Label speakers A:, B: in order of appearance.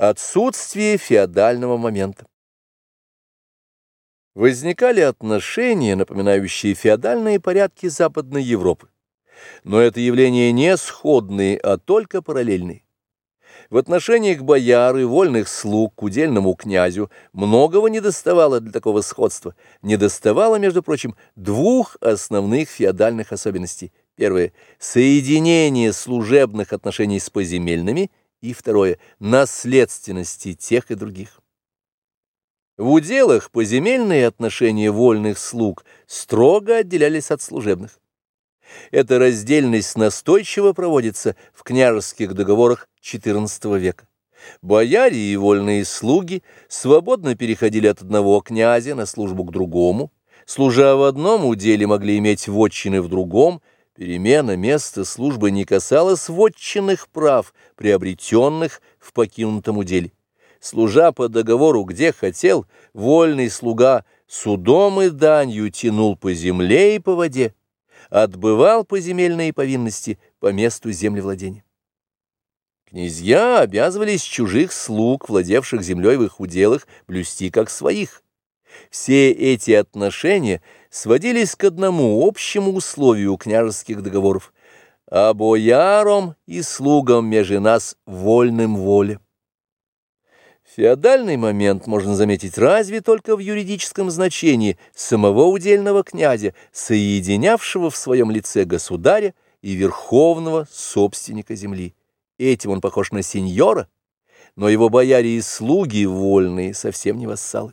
A: Отсутствие феодального момента. Возникали отношения, напоминающие феодальные порядки Западной Европы. Но это явления не сходные, а только параллельные. В отношениях бояр и вольных слуг к удельному князю многого не доставало для такого сходства. Не доставало, между прочим, двух основных феодальных особенностей. Первое – соединение служебных отношений с поземельными – и второе – наследственности тех и других. В уделах поземельные отношения вольных слуг строго отделялись от служебных. Эта раздельность настойчиво проводится в княжеских договорах XIV века. Бояре и вольные слуги свободно переходили от одного князя на службу к другому, служа в одном уделе могли иметь вотчины в другом – Перемена места службы не касалась вотчинных прав, приобретенных в покинутом уделе. Служа по договору где хотел, вольный слуга судом и данью тянул по земле и по воде, отбывал поземельные повинности по месту землевладения. Князья обязывались чужих слуг, владевших землей в их уделах, блюсти как своих – все эти отношения сводились к одному общему условию княжеских договоров – а боярам и слугам между нас вольным воле. Феодальный момент можно заметить разве только в юридическом значении самого удельного князя, соединявшего в своем лице государя и верховного собственника земли. Этим он похож на сеньора, но его бояре и слуги вольные совсем не вассалы.